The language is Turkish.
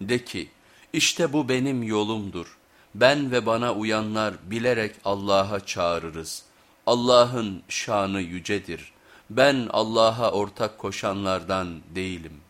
De ki işte bu benim yolumdur. Ben ve bana uyanlar bilerek Allah'a çağırırız. Allah'ın şanı yücedir. Ben Allah'a ortak koşanlardan değilim.''